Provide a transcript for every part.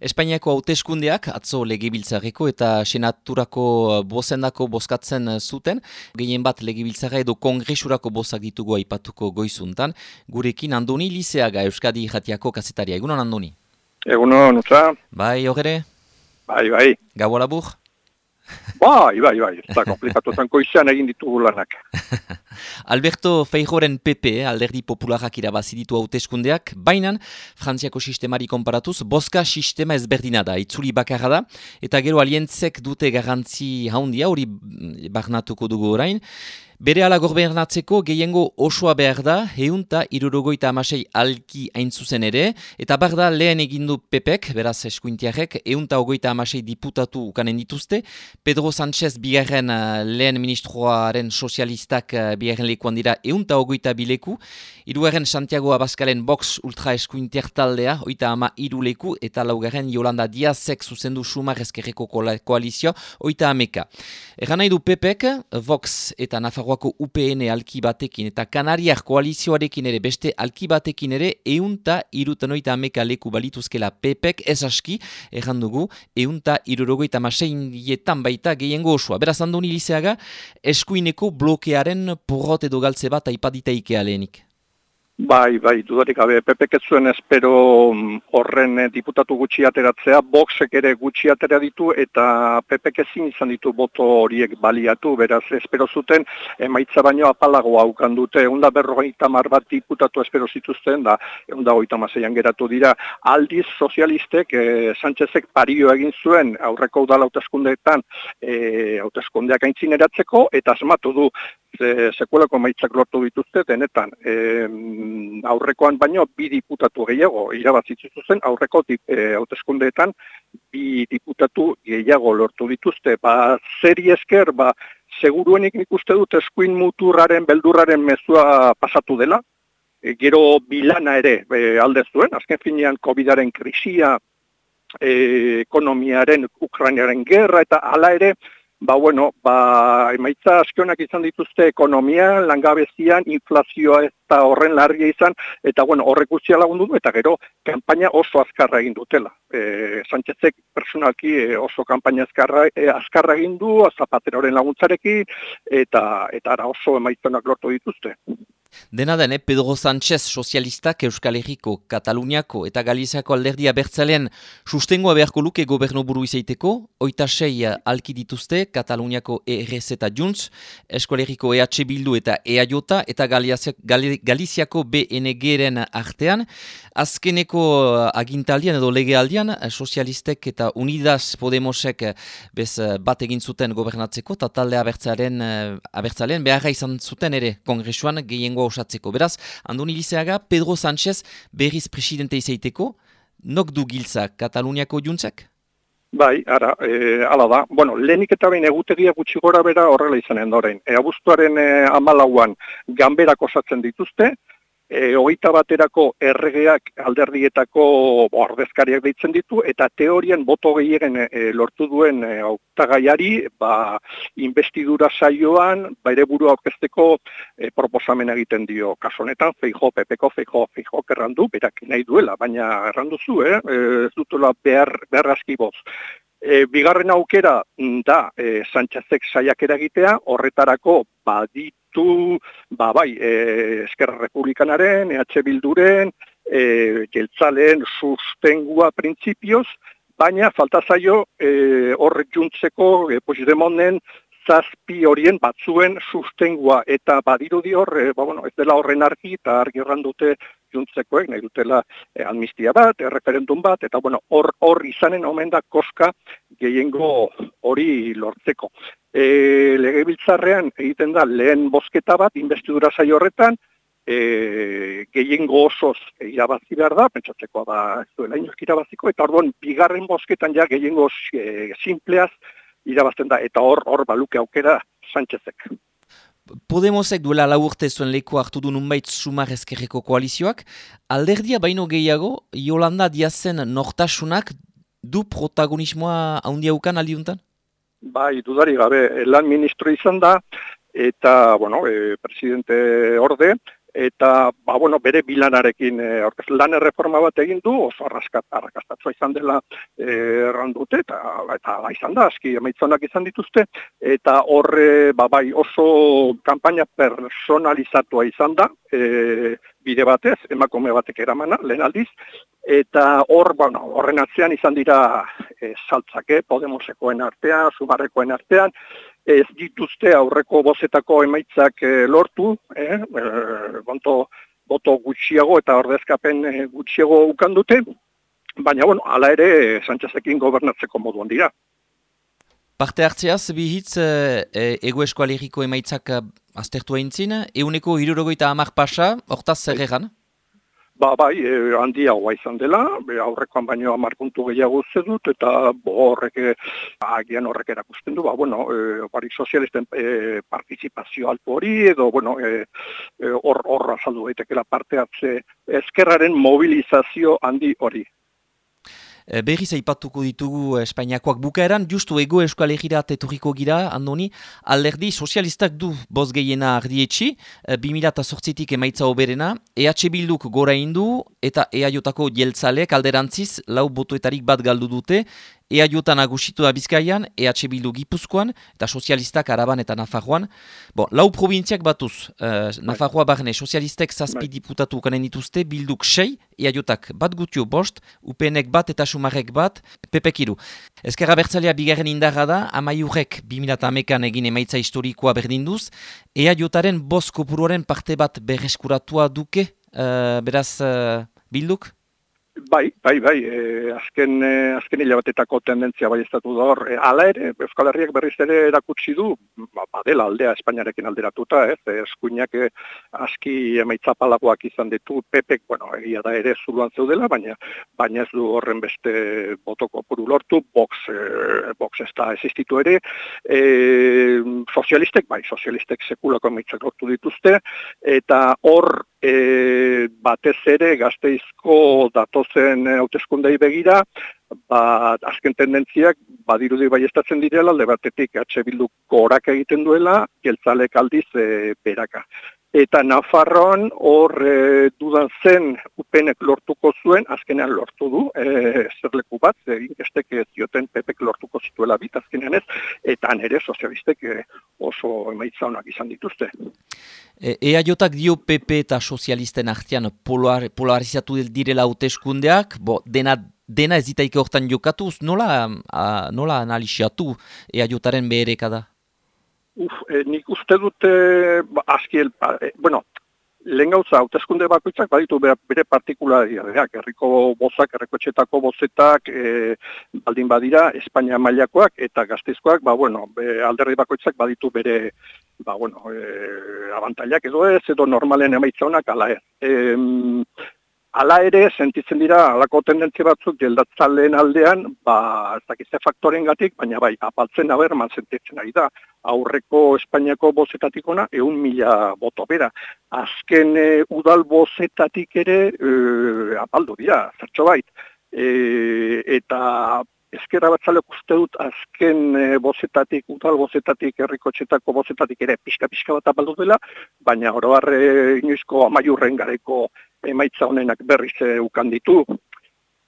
Espainiako hauteskundeak atzo legibiltzareko eta senaturako bozendako bozkatzen zuten. Gehien bat legibiltzara edo kongresurako bozak ditugu aipatuko goizuntan. Gurekin Andoni Lizeaga Euskadi Jatiako kasetaria. Egunon Andoni? Egunon, utza? Bai, horre? Bai, bai. Gabo labur? Bai, bai, bai, ez da komplikatu zanko izan egin ditugu lanak. Alberto Feijoren PP, alderdi popularak irabazi ditu hauteskundeak, bainan, frantziako sistemari konparatuz, boska sistema ezberdina da, itzuli bakarra da, eta gero alientzek dute garantzi haundia, hori barnatuko dugu orain, Bere ala gorbernatzeko gehiengo osoa behar da, heunta irurogoita amasei alki hain ere, eta bar da lehen egindu pepek, beraz eskuintiarek, heunta ogoita amasei diputatu ukanen dituzte, Pedro Sánchez bigarren uh, lehen ministroaren sozialistak uh, bigarren lekuan dira heunta ogoita bileku, iruaren Santiago Abascalen box ultra eskuintiar taldea, oita ama iruleku, eta laugarren Yolanda Diazek zuzendu sumar ezkerreko koalizio, oita ameka. Egan nahi du pepek, Vox eta Nafarro Nafarroako UPN alki batekin eta Kanariar koalizioarekin ere beste alki batekin ere eunta irutanoita ameka leku balituzkela pepek ez aski errandugu eunta irurogoita maseinietan baita gehiengo osua. Beraz andoni lizeaga eskuineko blokearen porrot edo galtze bat aipadita lehenik. Bai, bai, dudarik gabe, PPK zuen espero mm, horren eh, diputatu gutxi ateratzea, Voxek ere gutxi atera ditu eta PPK ezin izan ditu boto horiek baliatu, beraz, espero zuten, emaitza baino apalago haukan dute, eunda berrogeita bat diputatu espero zituzten, da, eunda goita mazeian geratu dira, aldiz sozialistek, e, Sánchezek pario egin zuen, aurreko udala hauteskundeetan, e, hauteskundeak aintzin eratzeko, eta asmatu du, ze, sekuelako maitzak lortu dituzte, denetan, e, aurrekoan baino bi diputatu gehiago irabazitzu zen, aurreko dip, e, hauteskundeetan bi diputatu gehiago lortu dituzte. Ba, zeri esker, ba, seguruenik nik uste dut eskuin muturraren, beldurraren mezua pasatu dela, e, gero bilana ere e, alde zuen, azken finean COVID-aren krisia, e, ekonomiaren, Ukrainiaren gerra eta hala ere, Ba, bueno, ba, emaitza askionak izan dituzte ekonomia, langabezian, inflazioa eta horren larria izan, eta bueno, horrek guztia lagundu du, eta gero, kanpaina oso azkarra egin dutela. E, Sanchezek personalki e, oso kanpaina azkarra, e, azkarra egin du, zapateroren laguntzarekin, eta, eta ara oso emaitzenak lortu dituzte. Dena den, eh, Pedro Sánchez sozialistak Euskal Herriko, Kataluniako eta Galiziako alderdia bertzalean sustengoa beharko luke gobernu buru izaiteko, oita sei alki dituzte Kataluniako ERZ eta Junts, Euskal Herriko EH Bildu eta EAJ eta Galiziako BNG-ren artean. Azkeneko eh, agintaldian edo legealdian, eh, sozialistek eta Unidas Podemosek bez bat egin zuten gobernatzeko, eta talde abertzalean, beharra izan zuten ere kongresuan gehien osatzeko. Beraz, Andoni Lizeaga, Pedro Sánchez berriz presidente izaiteko, nok du giltza Kataluniako juntzak? Bai, ara, e, ala da. Bueno, lehenik eta behin egutegia gutxi gora bera horrela izanen dorein. E, abuztuaren e, amalauan ganberak osatzen dituzte, e, hogeita baterako erregeak alderdietako ordezkariak deitzen ditu, eta teorian boto gehiagen e, lortu duen e, autagaiari, ba, investidura saioan, ba, ere buru aurkezteko e, proposamen egiten dio kasonetan, feijo, pepeko, feijo, feijo, errandu, berak nahi duela, baina errandu zu, eh? e, ez dutela behar, behar askiboz. E, bigarren aukera da e, Sánchezek saiak eragitea, horretarako badit ditu, ba, bai, e, Eskerra Republikanaren, EH Bilduren, e, Geltzaleen sustengua printzipioz, baina falta zaio e, horrek juntzeko e, Puigdemonden zazpi horien batzuen sustengua eta badirudi hor, e, ba, bueno, ez dela horren argi eta argi dute juntzekoek, nahi dutela e, amnistia bat, e, referendum bat, eta bueno, hor, hor izanen omen da koska gehiengo hori lortzeko. E, lege biltzarrean egiten da lehen bosketa bat, investidura zai horretan, e, gehiengo osoz irabazi behar da, pentsatzekoa da ez duela inoz irabaziko, eta orduan bigarren bosketan ja gehiengo e, simpleaz irabazten da, eta hor hor baluke aukera Sánchezek. Podemosek duela laurte zuen leku hartu du nunbait sumar ezkerreko koalizioak, alderdia baino gehiago, Yolanda diazen nortasunak du protagonismoa handiaukan aldiuntan? Bai, dudari gabe, lan ministro izan da, eta, bueno, e, presidente orde, eta ba, bueno, bere bilanarekin e, lan erreforma bat egin du, oso arraskat, arrakastatzua izan dela e, errandute, eta, eta ba, izan da, aski emaitzonak izan dituzte, eta horre, ba, bai, oso kampaina personalizatua izan da, e, bide batez, emakume batek eramana, lehen aldiz, eta hor, bueno, horren atzean izan dira e, saltzake, Podemosekoen artean, Zumarrekoen artean, ez dituzte aurreko bozetako emaitzak e, lortu, eh, e, bonto, boto gutxiago eta ordezkapen e, gutxiago ukandute, baina, bueno, ala ere, Sánchezekin gobernatzeko moduan dira. Parte hartzeaz, bihitz, e, ego eskualeriko emaitzak aztertu eintzin, euneko hirurogoita hamar pasa, hortaz zer egan? Ba, bai, e, handi hau izan dela, be, aurrekoan baino hamar puntu gehiago dut, eta bo, horrek, e, agian horrek erakusten du, ba, bueno, e, barik sozialisten e, partizipazio altu hori, edo, bueno, e, e, hor, horra saldu daitekela parte hartze, eskerraren mobilizazio handi hori. Eh, berriz aipatuko ditugu Espainiakoak bukaeran, justu ego eskualegira teturiko gira, andoni, alderdi sozialistak du boz gehiena ardietxi, 2008-tik eh, emaitza oberena, EH Bilduk gora indu, eta EAJotako jeltzalek alderantziz, lau botoetarik bat galdu dute, EAJotan agusitu da Bizkaian, EH Bildu Gipuzkoan, eta sozialistak Araban eta Nafarroan. Bon, lau provintziak batuz, uh, Nafarroa barne sozialistek zazpi bai. diputatu kanen dituzte, Bilduk sei, EAJotak bat gutio bost, UPNek bat eta Sumarek bat, Pepekiru. Ezkerra bertzalea bigarren indarra da, amaiurrek 2008an egin emaitza historikoa berdinduz, EAJotaren bost kopuruaren parte bat berreskuratua duke, uh, beraz, uh, Bilduk? Bai, bai, bai, e, azken, e, azken hilabatetako tendentzia bai estatu da hor. E, ala ere, Euskal Herriak berriz ere erakutsi du, ba, badela aldea Espainiarekin alderatuta, ez, eskuinak e, aski emaitzapalagoak izan ditu, pepek, bueno, egia da ere zuluan zeudela, baina baina ez du horren beste botoko puru lortu, box, e, box ez da existitu ere, e, sozialistek, bai, sozialistek sekulako emaitzak lortu dituzte, eta hor e, batez ere gazteizko datozen hauteskundei begira, ba, azken tendentziak badirudi bai estatzen direla, alde batetik atxe bildu korak egiten duela, geltzalek aldiz e, beraka. Eta Nafarroan hor e, dudan zen upenek lortuko zuen, azkenean lortu du, e, zerleku bat, egin estek zioten pepek lortuko zituela bit, azkenean ez, eta nere sozialistek e, oso emaitza honak izan dituzte. E, Ea jotak dio PP eta sozialisten artean polar, polarizatu direla hauteskundeak, bo, dena dena ez ditaike hortan jokatuz, nola, nola analiziatu ea jotaren beherekada? Uf, e, nik uste dute, ba, aski, ba, e, bueno, lehen gauza, hautezkunde bakoitzak baditu bere partikulariak, herriko bozak, herriko etxetako bozetak, e, baldin badira, Espainia mailakoak eta gaztizkoak, ba, bueno, be, alderri bakoitzak baditu bere, ba, bueno, e, abantailak edo ez, edo normalen emaitza honak, ala ez. E, Hala ere, sentitzen dira, alako tendentzia batzuk, jeldatzalen aldean, ba, ez dakizte faktoren gatik, baina bai, apaltzen haber, man sentitzen ari da. Aurreko Espainiako bozetatik ona, egun mila boto bera. Azken e, udal bozetatik ere, e, apaldu dira, zertxo bait. E, eta ezkerra batzalek uste dut azken e, bozetatik, udal bozetatik, herriko txetako bozetatik ere pixka-pixka bat apaldu dela, baina oro harre inoizko amaiurren gareko emaitza honenak berriz e, ukan ditu.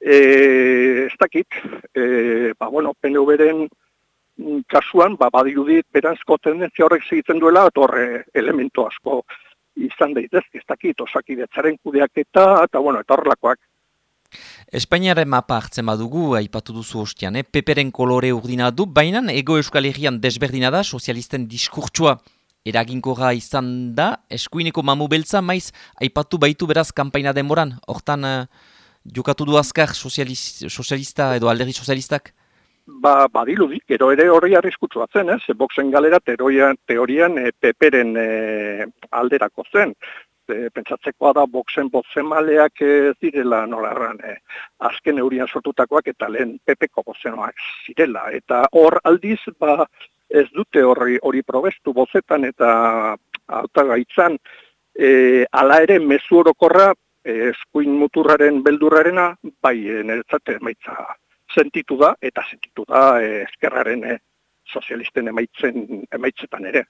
E, ez dakit, e, ba, bueno, PNV-ren kasuan, ba, badirudit, beranzko tendentzia horrek segitzen duela, torre elemento asko izan daitezke, ez dakit, osakidetzaren kudeak eta, eta, bueno, eta horrelakoak. Espainiaren mapa hartzen badugu, aipatu duzu hostian, eh? peperen kolore urdina du, baina ego euskal herrian desberdina da, sozialisten diskurtsua eraginkorra izan da, eskuineko mamu beltza, maiz aipatu baitu beraz kampaina denboran, hortan uh, jokatu du azkar sozialista edo alderri sozialistak? Ba, badiludik, gero ere hori arriskutsua zen, eh? ze boxen galera teorian, teorian e, peperen e, alderako zen e, pentsatzekoa da boxen bozemaleak ez direla nolarran e, azken eurian sortutakoak eta lehen pepeko bozenoak zirela. Eta hor aldiz ba, ez dute hori hori probestu bozetan eta alta gaitzan e, ala ere mezu orokorra e, eskuin muturraren beldurrarena bai e, niretzate emaitza sentitu da eta sentitu da e, eskerraren e, sozialisten emaitzen emaitzetan ere.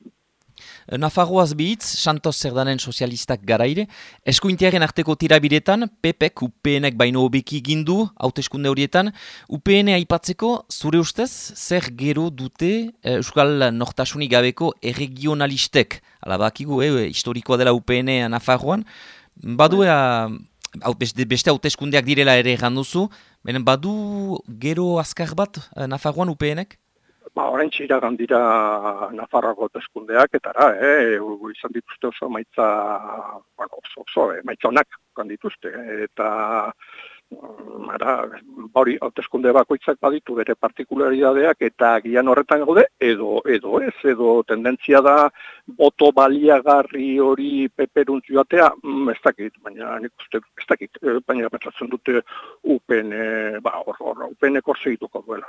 Nafarroaz bihitz, Santos Zerdanen sozialistak garaire, eskuintiaren arteko tirabiretan, PPek UPNek baino obeki gindu, hauteskunde horietan, UPN aipatzeko, zure ustez, zer gero dute eh, Euskal Nortasunik gabeko erregionalistek, ala bakigu, eh, historikoa dela UPN Nafarroan, badu beste hauteskundeak direla ere ganduzu, badu gero azkar bat eh, Nafarroan UPNek? Ba, orain txira gandira Nafarroako teskundeak, eta ara, eh, izan dituzte oso maitza, bueno, oso, oso, eh, maitza onak gandituzte, eta mm, ara, hori, hauteskunde bakoitzak baditu bere partikularidadeak eta gian horretan gaude, edo, edo ez, edo tendentzia da boto baliagarri hori peperuntz joatea, mm, ez dakit, baina nik uste, ez dakit, eh, baina metzatzen dute upen, ba, hor, hor, hor segituko duela.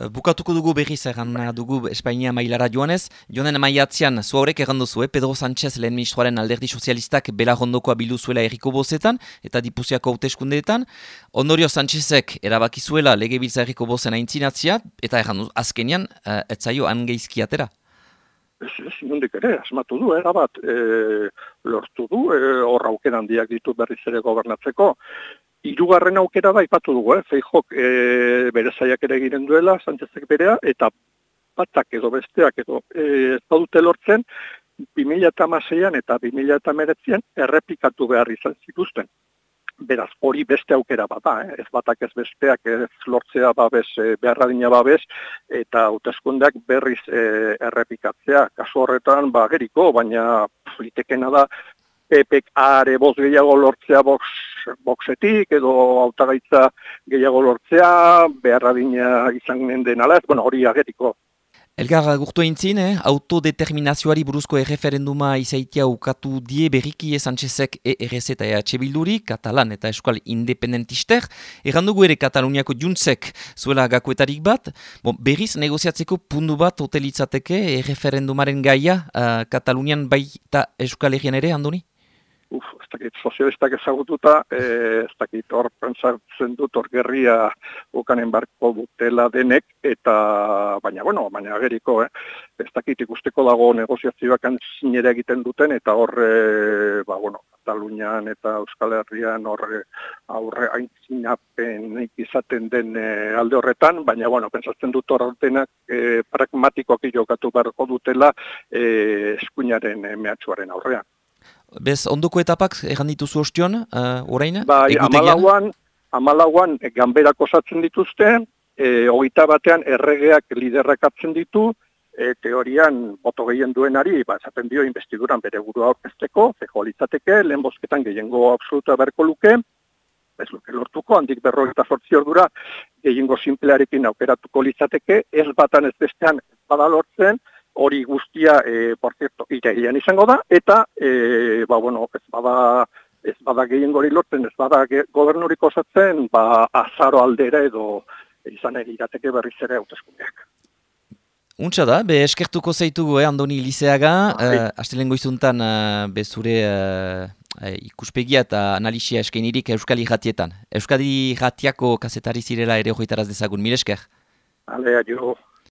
Eh, bukatuko dugu berriz egan dugu Espainia mailara joanez. Jonen maiatzean, zu horrek egan duzu, eh? Pedro Sánchez lehen ministroaren alderdi sozialistak bela rondokoa bildu zuela erriko bozetan eta dipuziako hauteskundeetan. Ondorio Sánchezek erabakizuela lege biltza erriko bozen aintzinatzia eta egan azkenian, uh, etzaio angeizki atera. Ez, ez, nondik ere, asmatu du, erabat, e, lortu du, e, horra aukeran diak ditu berriz ere gobernatzeko. Hirugarren aukera da ipatu dugu, eh? Feijok e, bere zaiak ere egiten duela, Sanchezek berea, eta batzak edo besteak edo e, ez badute lortzen, 2006an eta 2008an errepikatu behar izan zituzten. Beraz, hori beste aukera bada, eh? ez batak ez besteak ez lortzea babes, e, beharradina babes, eta hauteskundeak berriz e, errepikatzea. Kasu horretan, ba, geriko, baina litekena da, pepek are boz gehiago lortzea box, boxetik edo autagaitza gehiago lortzea, beharra dina izan den ez, bueno, hori ageriko. Elgar, gurtu eintzin, eh? autodeterminazioari buruzko erreferenduma izaitia ukatu die berriki Sanchezek ERZ eta EH Bilduri, Katalan eta Eskual Independentister. Errandugu ere Kataluniako juntzek zuela gakuetarik bat. Bon, berriz negoziatzeko pundu bat hotelitzateke erreferendumaren gaia uh, Katalunian baita Eskual Herrian ere, Andoni? Uf, ez dakit, sozialistak ezagututa, e, ez dakit, hor pentsatzen dut, hor gerria ukanen barko dutela denek, eta, baina, bueno, baina ageriko, eh? ez dakit ikusteko dago negoziazioak antzinera egiten duten, eta hor, e, ba, bueno, Katalunian eta Euskal Herrian hor aurre aintzinapen izaten den e, alde horretan, baina, bueno, pentsatzen dut hor denak e, pragmatikoak jokatu barko dutela e, eskuinaren e, mehatxuaren aurrean. Bez, ondoko etapak egan dituzu ostion, uh, orain? Ba, amalauan, amalauan ganberak osatzen dituzte, e, hogeita batean erregeak liderrakatzen ditu, e, teorian boto gehien duenari, ba, zaten dio investiduran bere burua orkesteko, zeko litzateke, lehen bosketan gehiengo absoluta berko luke, ez luke lortuko, handik berro eta sortzi ordura, gehiengo simplearekin aukeratuko litzateke, ez batan ez bestean ez bada lortzen, hori guztia, e, por cierto, irailean izango da, eta, e, ba, bueno, ez bada, ez bada gehien gori lortzen, ez bada gobernurik osatzen, ba, azaro aldera edo izan egirateke berriz ere hauteskundeak. Untsa da, be eskertuko zaitugu, eh, Andoni Lizeaga, uh, astelen goizuntan, uh, be zure uh, ikuspegia eta analisia eskainirik Euskali Jatietan. Euskadi Jatiako kasetari zirela ere hoitaraz dezagun, mire esker? Ale, adio.